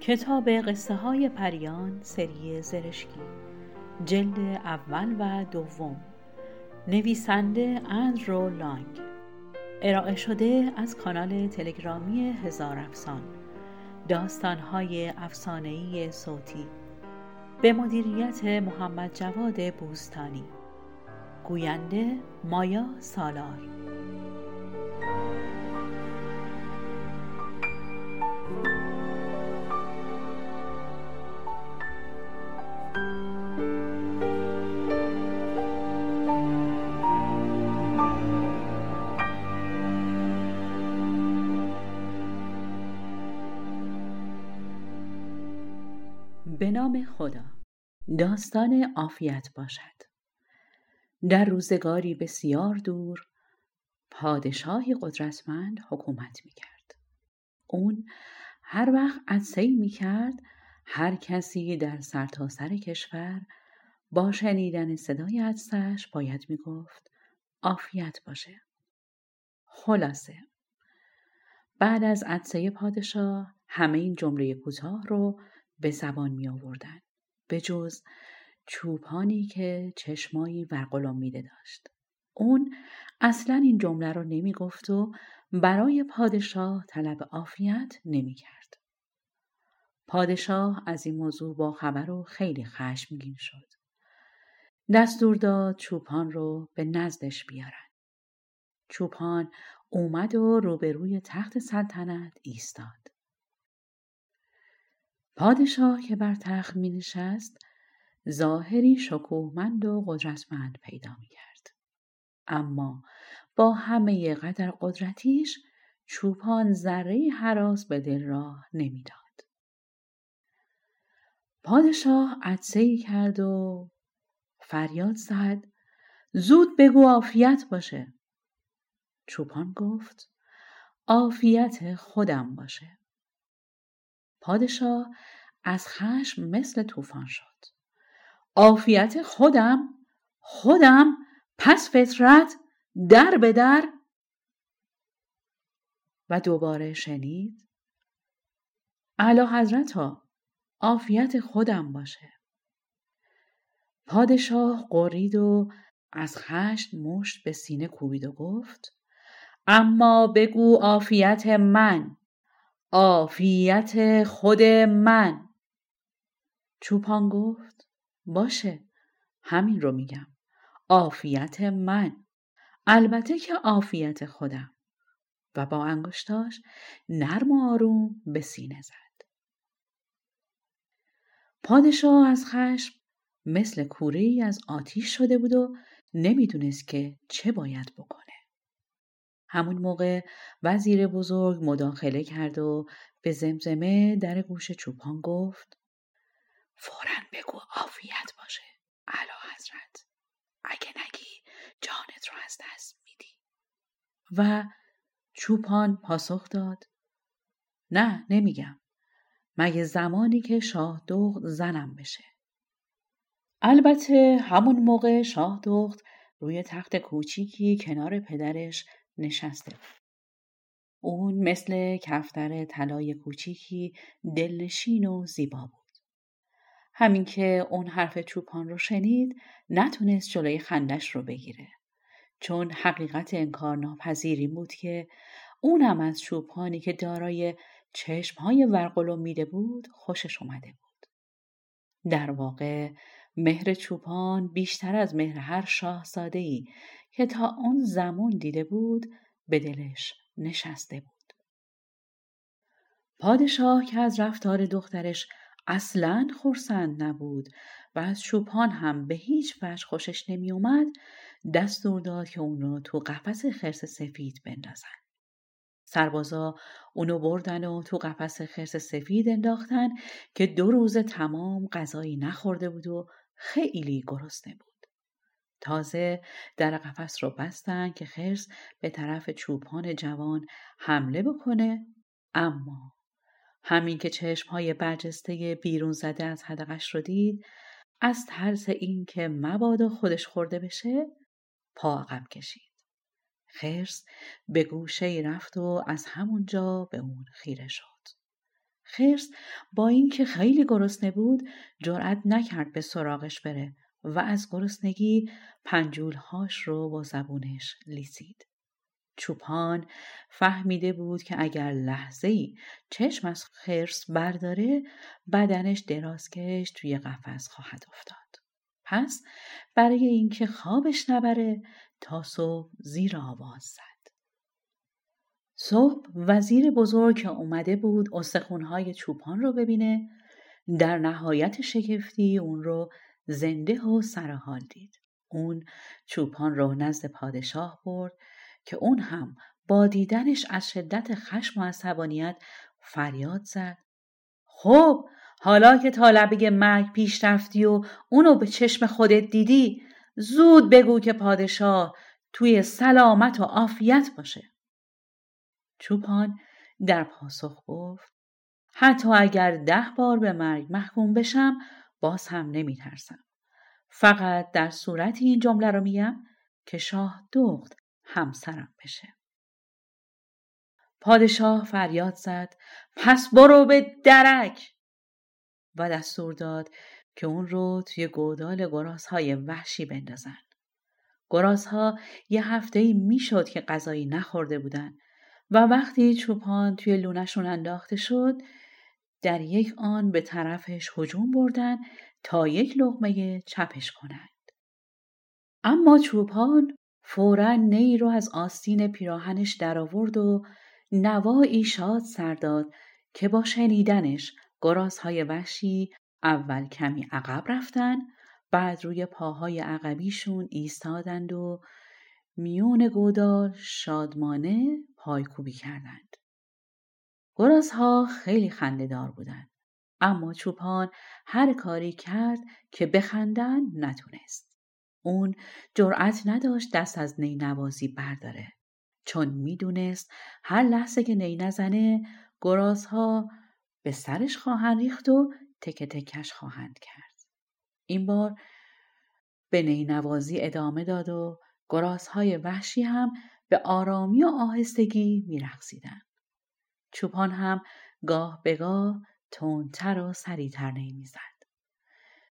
کتاب قصه های پریان سری زرشکی جلد اول و دوم. نویسنده اندرو لانگ. ارائه شده از کانال تلگرامی هزار افسان. داستانهای افسانه‌ای صوتی. به مدیریت محمد جواد بوستانی. گوینده مایا سالار. به نام خدا. داستان عافیت باشد. در روزگاری بسیار دور پادشاهی قدرتمند حکومت می کرد. اون هر وقت عدسهی می کرد هر کسی در سرتاسر سر کشور با شنیدن صدای عدسش باید می گفت عافیت باشه. خلاصه بعد از عدسه پادشاه همه این جمله کوتاه رو به زبان می آوردن. به جز چوپانی که چشمایی ورقلامیده داشت. اون اصلا این جمله رو نمی گفت و برای پادشاه طلب عافیت نمی کرد. پادشاه از این موضوع با خبر و خیلی خشمگین شد. دستور داد چوپان رو به نزدش بیارن. چوپان اومد و روبروی تخت سلطنت ایستاد. پادشاه که بر تخت می نشست ظاهری شکوهمند و قدرتمند پیدا می کرد. اما با همه قدر قدرتیش چوپان ذره حراس به دل راه نمی‌داد. پادشاه عدسه کرد و فریاد زد زود بگو عافیت باشه. چوپان گفت عافیت خودم باشه. پادشاه از خشم مثل طوفان شد عافیت خودم خودم پس فطرت در به در. و دوباره شنید اعلی حضرت ها عافیت خودم باشه. پادشاه قرید و از خشم مشت به سینه کوبید و گفت اما بگو عافیت من عافیت خود من. چوپان گفت باشه. همین رو میگم. عافیت من. البته که عافیت خودم. و با انگشتاش نرم و آروم به سینه زد. پادشاه از خشم مثل کوره از آتیش شده بود و نمی‌دونست که چه باید بکنه. همون موقع وزیر بزرگ مداخله کرد و به زمزمه در گوش چوپان گفت فورا بگو عافیت باشه. علا حضرت اگه نگی جانت رو از دست میدی. و چوپان پاسخ داد. نه نمیگم. مگه زمانی که شاه دخت زنم بشه. البته همون موقع شاه دخت روی تخت کوچیکی کنار پدرش نشسته. اون مثل کفتر طلای کوچیکی دلنشین و زیبا بود. همین که اون حرف چوپان رو شنید نتونست جلوی خندش رو بگیره. چون حقیقت انکار ناپذیری بود که اونم از چوپانی که دارای چشمهای ورقلو میده بود خوشش اومده بود. در واقع مهر چوپان بیشتر از مهر هر شاهزاده ای که تا اون زمان دیده بود به دلش نشسته بود. پادشاه که از رفتار دخترش اصلا خورسند نبود و از چوپان هم به هیچ وجه خوشش نمی اومد دستور داد که اون رو تو قفس خرس سفید بندازن. سربازا اونو بردن و تو قفس خرس سفید انداختن که دو روز تمام غذایی نخورده بود و خیلی گرسنه بود. تازه در قفس رو بستن که خرس به طرف چوپان جوان حمله بکنه اما همین که چشمهای برجسته بیرون زده از حدقش رو دید از ترس اینکه مبادا خودش خورده بشه پا عقب کشید خرس به گوشه ای رفت و از همونجا به اون خیره شد خرس با اینکه خیلی گرسنه بود جرأت نکرد به سراغش بره و از گرسنگی پنجولهاش رو با زبونش لیسید. چوپان فهمیده بود که اگر لحظه ای چشم از خرس برداره بدنش درازکش توی قفس خواهد افتاد. پس برای اینکه خوابش نبره تا صبح زیر آواز زد. صبح وزیر بزرگ که اومده بود استخونهای چوپان رو ببینه در نهایت شگفتی اون رو زنده و سرحال دید. اون چوپان رو نزد پادشاه برد که اون هم با دیدنش از شدت خشم و عصبانیت فریاد زد. خب حالا که طالبه مرگ پیش رفتی و اونو به چشم خودت دیدی زود بگو که پادشاه توی سلامت و عافیت باشه. چوپان در پاسخ گفت حتی اگر ده بار به مرگ محکوم بشم باز هم نمی ترسم. فقط در صورت این جمله رو میگم که شاه دخت همسرم بشه. پادشاه فریاد زد پس برو به درک و دستور داد که اون رو توی گودال گراس های وحشی بندازن. گراس ها یه هفته ای می‌شد که غذایی نخورده بودن و وقتی چوپان توی لونشون انداخته شد در یک آن به طرفش هجوم بردن تا یک لغمه چپش کنند. اما چوپان فورا نی رو از آستین پیراهنش درآورد و نوایی شاد سرداد که با شنیدنش گرازهای وحشی اول کمی عقب رفتن بعد روی پاهای عقبیشون ایستادند و میون گودال شادمانه پایکوبی کردند. گرازها خیلی خندهدار بودند. اما چوپان هر کاری کرد که بخندن نتونست. اون جرأت نداشت دست از نی نوازی برداره. چون می‌دونست هر لحظه که نی نزنه گرازها به سرش خواهند ریخت و تکه تکش خواهند کرد. این بار به نی نوازی ادامه داد و گرازهای وحشی هم به آرامی و آهستگی میرقصیدن. چوپان هم گاه به گاه تندتر و سریعتر نمی‌زد.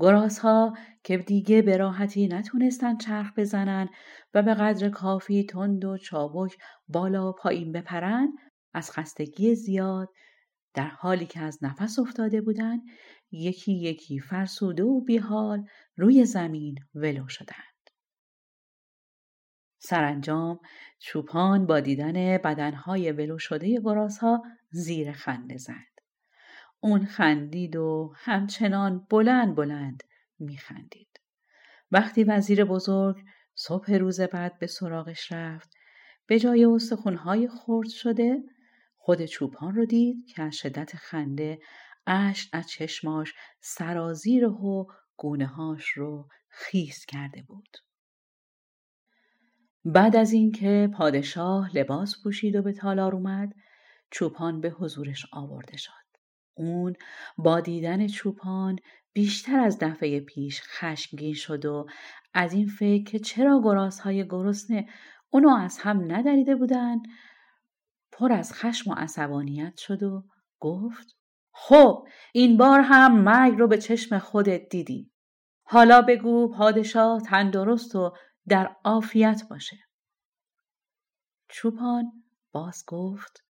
گرازها که دیگه به راحتی نتونستن چرخ بزنن و به قدر کافی تند و چابک بالا و پایین بپرن از خستگی زیاد در حالی که از نفس افتاده بودن یکی یکی فرسوده و بیحال روی زمین ولو شدند. سرانجام چوپان با دیدن بدنهای ولو شده گرازها زیر خنده زد. اون خندید و همچنان بلند بلند میخندید. وقتی وزیر بزرگ صبح روز بعد به سراغش رفت به جای استخونهای خرد شده خود چوپان رو دید که از شدت خنده اشک از چشماش سرازیر و گونههاش رو خیس کرده بود. بعد از اینکه پادشاه لباس پوشید و به تالار اومد چوپان به حضورش آورده شد. اون با دیدن چوپان بیشتر از دفعه پیش خشمگین شد و از این فکر که چرا گرازهای گرسنه اونو از هم ندریده بودن پر از خشم و عصبانیت شد و گفت خب این بار هم مرگ رو به چشم خودت دیدی. حالا بگو پادشاه تندرست و در عافیت باشه. چوپان باز گفت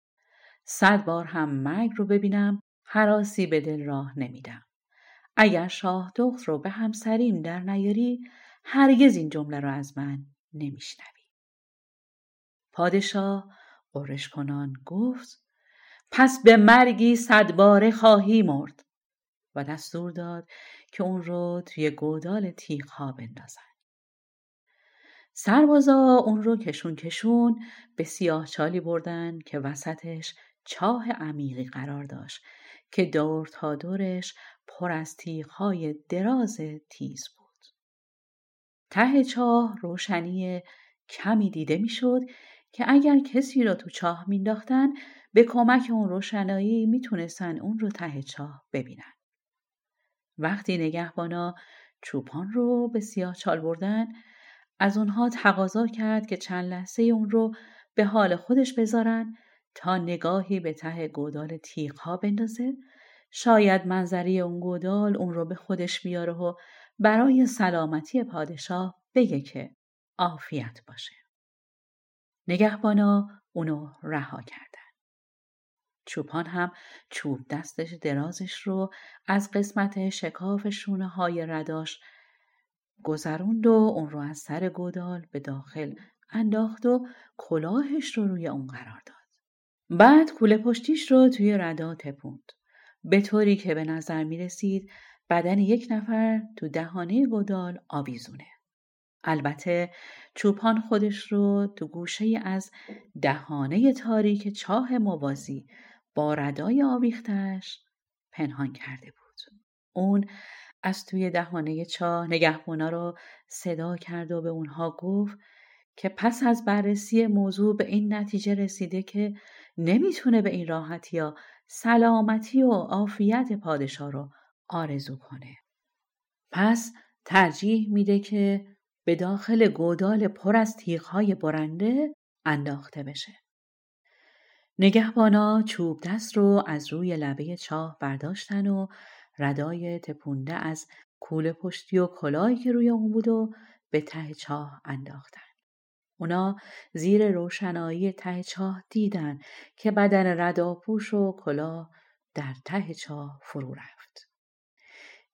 صد بار هم مرگ رو ببینم حراسی به دل راه نمیدم. اگر شاه دخت رو به همسریم در نیاری هرگز این جمله رو از من نمیشنوی. پادشاه قرش کنان گفت پس به مرگی صدباره خواهی مرد و دستور داد که اون رو توی گودال تیغ ها بندازن. سربازا اون رو کشون کشون به سیاه چالی بردن که وسطش چاه عمیقی قرار داشت که دور تا دورش پر از تیغهای دراز تیز بود. ته چاه روشنی کمی دیده می‌شد که اگر کسی را تو چاه مینداختن به کمک اون روشنایی می‌تونستن اون رو ته چاه ببینن. وقتی نگهبانا چوپان رو به سیاه چال بردن از اونها تقاضا کرد که چند لحظه اون رو به حال خودش بذارن تا نگاهی به ته گودال تیغ ها بندازه شاید منظری اون گودال اون رو به خودش بیاره و برای سلامتی پادشاه بگه که عافیت باشه. نگهبانا اونو رها کردن. چوپان هم چوب دستش درازش رو از قسمت شکاف شونه های رداش گذروند و اون رو از سر گودال به داخل انداخت و کلاهش رو روی اون قرار داد. بعد کوله پشتیش رو توی ردا تپوند. به طوری که به نظر می رسید بدن یک نفر تو دهانه گودال آویزونه. البته چوپان خودش رو تو گوشه از دهانه تاریک چاه موازی با ردای آویختش پنهان کرده بود. اون از توی دهانه چاه نگهبانا رو صدا کرد و به اونها گفت که پس از بررسی موضوع به این نتیجه رسیده که نمی‌تونه به این راحتی یا سلامتی و عافیت پادشاه رو آرزو کنه. پس ترجیح میده که به داخل گودال پر از تیغهای برنده انداخته بشه. نگهبانا چوب دست رو از روی لبه چاه برداشتن و ردای تپونده از کوله پشتی و کلاهی که روی اون بود و به ته چاه انداختن. اونا زیر روشنایی ته چاه دیدن که بدن رداپوش و کلاه در ته چاه فرو رفت.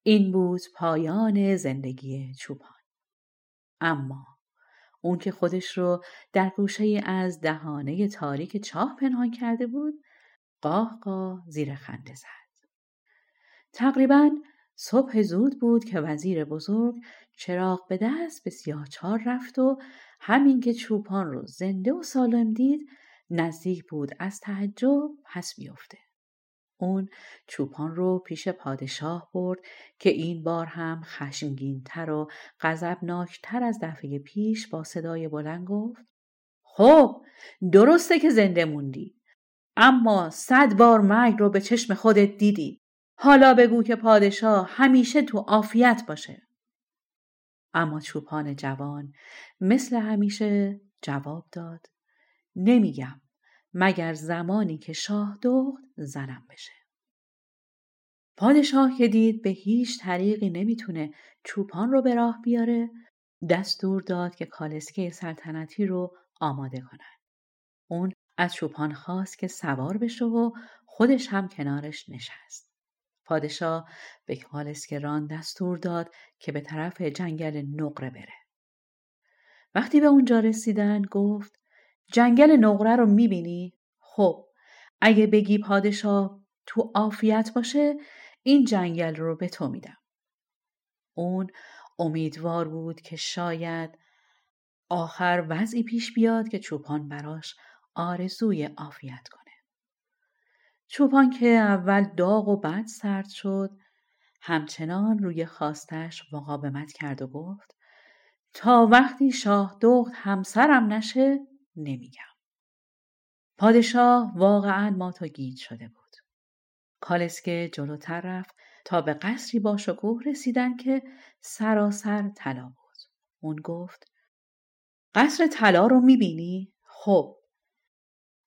این بود پایان زندگی چوپان. اما اون که خودش رو در گوشه از دهانه تاریک چاه پنهان کرده بود قاه قاه زیر خنده زد. تقریبا صبح زود بود که وزیر بزرگ چراغ به دست به سیاهچار رفت و همین که چوپان رو زنده و سالم دید نزدیک بود از تعجب پس بیفته. اون چوپان رو پیش پادشاه برد که این بار هم خشمگینتر و غضبناکتر از دفعه پیش با صدای بلند گفت خب درسته که زنده موندی اما صد بار مرگ رو به چشم خودت دیدی حالا بگو که پادشاه همیشه تو عافیت باشه اما چوپان جوان مثل همیشه جواب داد نمیگم مگر زمانی که شاه دخت زنم بشه. پادشاه که دید به هیچ طریقی نمی‌تونه چوپان رو به راه بیاره دستور داد که کالسکه سلطنتی رو آماده کنن. اون از چوپان خواست که سوار بشه و خودش هم کنارش نشست. پادشاه به کالسکران دستور داد که به طرف جنگل نقره بره. وقتی به اونجا رسیدن گفت جنگل نقره رو می‌بینی؟ خب اگه بگی پادشاه تو عافیت باشه این جنگل رو به تو میدم. اون امیدوار بود که شاید آخر وضعی پیش بیاد که چوپان براش آرزوی عافیت کنه. چوپان که اول داغ و بعد سرد شد همچنان روی خواستش مقاومت کرد و گفت تا وقتی شاه دخت همسرم نشه نمیگم. پادشاه واقعا ما تا گیج شده بود. کالسکه جلوتر رفت تا به قصری با شکوه رسیدن که سراسر طلا بود. اون گفت قصر طلا رو می‌بینی؟ خب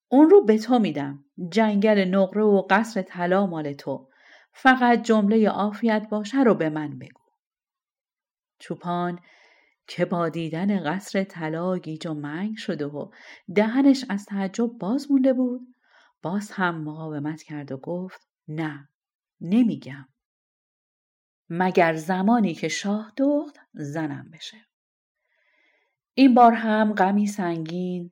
اون رو به تو میدم. جنگل نقره و قصر طلا مال تو. فقط جمله عافیت باشه رو به من بگو. چوپان که با دیدن قصر طلا گیج و منگ شده و دهنش از تعجب باز مونده بود باز هم مقاومت کرد و گفت نه نمیگم مگر زمانی که شاه دخت زنم بشه این بار هم غمی سنگین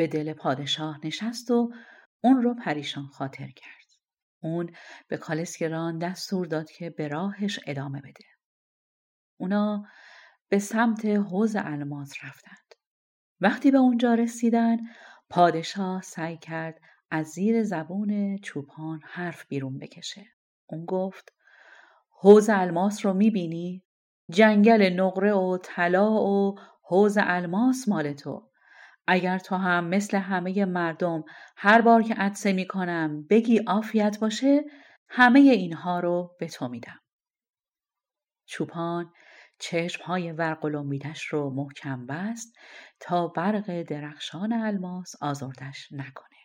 به دل پادشاه نشست و اون رو پریشان خاطر کرد اون به کالسکران دستور داد که به راهش ادامه بده اونا به سمت حوز الماس رفتند. وقتی به اونجا رسیدن پادشاه سعی کرد از زیر زبون چوپان حرف بیرون بکشه. اون گفت حوز الماس رو می‌بینی؟ جنگل نقره و طلا و حوز الماس مال تو. اگر تو هم مثل همه مردم هر بار که عدسه می‌کنم بگی عافیت باشه همه اینها رو به تو میدم. چوپان چشمهای ورقلومیدش رو محکم بست تا برق درخشان الماس آزردش نکنه.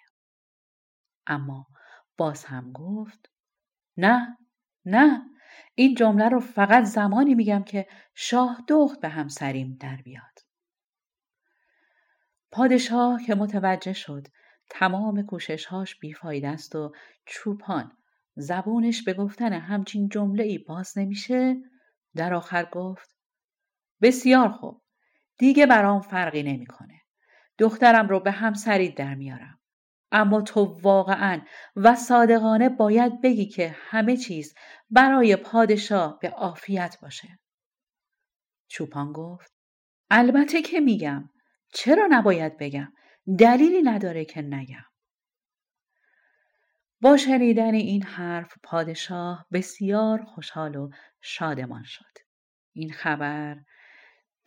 اما باز هم گفت نه نه این جمله رو فقط زمانی میگم که شاه دخت به همسریم در بیاد. پادشاه که متوجه شد تمام کوششهاش بیفاید است و چوپان زبونش به گفتن همچین جمله ای باز نمیشه در آخر گفت بسیار خوب دیگه برام فرقی نمی‌کنه دخترم رو به همسری در میارم اما تو واقعا و صادقانه باید بگی که همه چیز برای پادشاه به عافیت باشه. چوپان گفت البته که میگم چرا نباید بگم دلیلی نداره که نگم. با شنیدن این حرف پادشاه بسیار خوشحال و شادمان شد. این خبر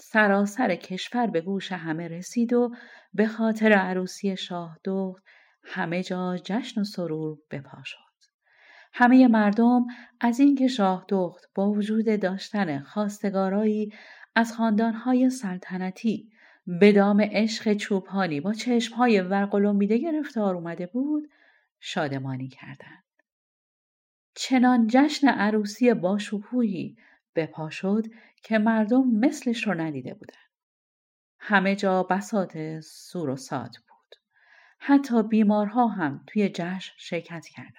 سراسر کشور به گوش همه رسید و به خاطر عروسی شاه دخت همه جا جشن و سرور بپا شد. همه مردم از اینکه شاه دخت با وجود داشتن خواستگارایی از خاندانهای سلطنتی به دام عشق چوبانی با چشمهای ورقلومیده گرفتار اومده بود شادمانی کردند. چنان جشن عروسی باشکوهی بپا شد که مردم مثلش رو ندیده بودند. همه جا بساط سور و ساد بود. حتی بیمارها هم توی جشن شرکت کردند.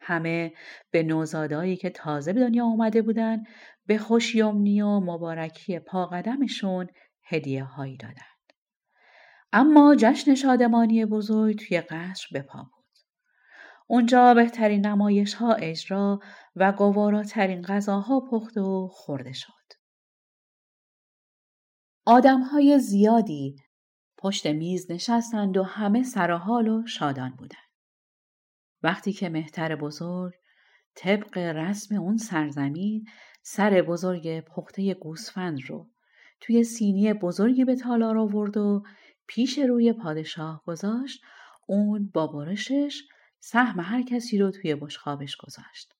همه به نوزادایی که تازه به دنیا آمده بودند به خوشیومنی و مبارکی پاقدمشون هدیه هایی دادند. اما جشن شادمانی بزرگ توی قصر بپا بود. اونجا بهترین نمایش ها اجرا و گواراترین غذاها پخت و خورده شد. آدم های زیادی پشت میز نشستند و همه سرحال و شادان بودند. وقتی که مهتر بزرگ طبق رسم اون سرزمین سر بزرگ پخته گوسفند رو توی سینی بزرگی به تالار آورد و پیش روی پادشاه گذاشت اون با برشش سهم هر کسی رو توی بشخابش گذاشت.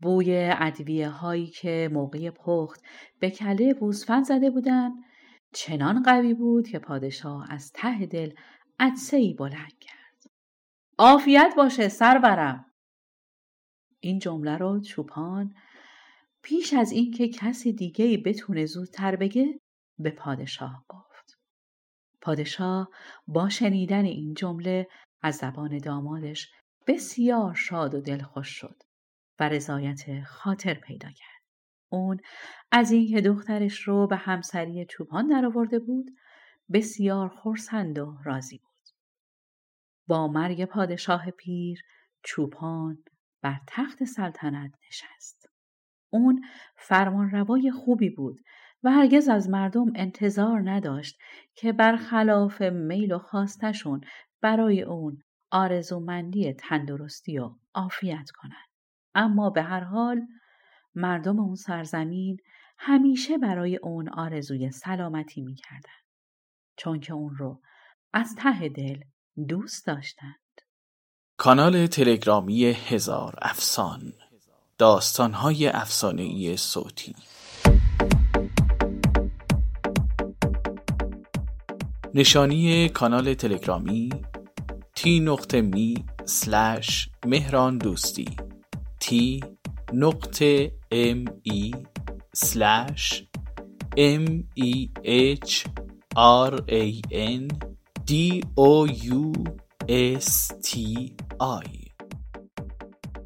بوی ادویه هایی که موقع پخت به کله گوسفند زده بودن چنان قوی بود که پادشاه از ته دل عدسه ای بلند کرد. عافیت باشه سرورم. این جمله رو چوپان پیش از اینکه کسی دیگه ای بتونه زودتر بگه به پادشاه گفت. پادشاه با شنیدن این جمله از زبان دامادش بسیار شاد و دلخوش شد و رضایت خاطر پیدا کرد. اون از اینکه دخترش رو به همسری چوپان درآورده بود بسیار خرسند و راضی بود. با مرگ پادشاه پیر چوپان بر تخت سلطنت نشست. اون فرمانروای خوبی بود و هرگز از مردم انتظار نداشت که برخلاف میل و خواستشون برای اون آرزومندی تندرستی و عافیت کنند. اما به هر حال مردم اون سرزمین همیشه برای اون آرزوی سلامتی می‌کردند. چون که اون رو از ته دل دوست داشتند. کانال تلگرامی هزار افسان داستانهای افسانهای صوتی. نشانی کانال تلگرامی تی نقطه می سلش مهران دوستی تی نقطه ام ای سلش ام ای اچ آر ای ان دی او یو اس تی آی